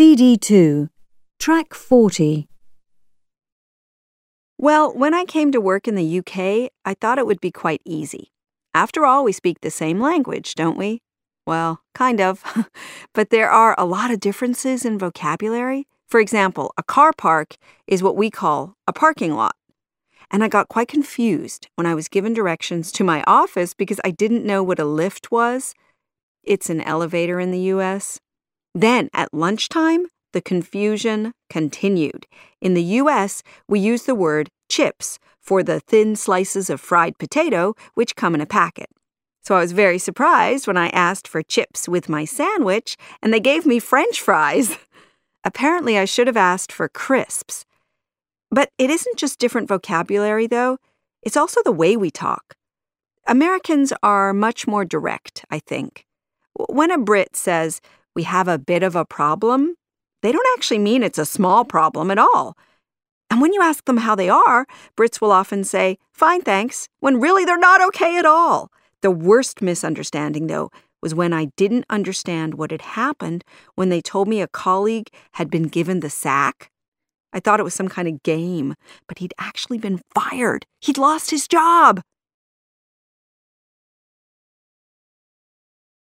CD2, Track 40. Well, when I came to work in the UK, I thought it would be quite easy. After all, we speak the same language, don't we? Well, kind of. but there are a lot of differences in vocabulary. For example, a car park is what we call a parking lot. And I got quite confused when I was given directions to my office because I didn't know what a lift was. It's an elevator in the US. Then, at lunchtime, the confusion continued. In the US, we use the word chips for the thin slices of fried potato which come in a packet. So I was very surprised when I asked for chips with my sandwich and they gave me french fries. Apparently, I should have asked for crisps. But it isn't just different vocabulary, though, it's also the way we talk. Americans are much more direct, I think. When a Brit says, we have a bit of a problem, they don't actually mean it's a small problem at all. And when you ask them how they are, Brits will often say, fine, thanks, when really they're not okay at all. The worst misunderstanding, though, was when I didn't understand what had happened when they told me a colleague had been given the sack. I thought it was some kind of game, but he'd actually been fired. He'd lost his job.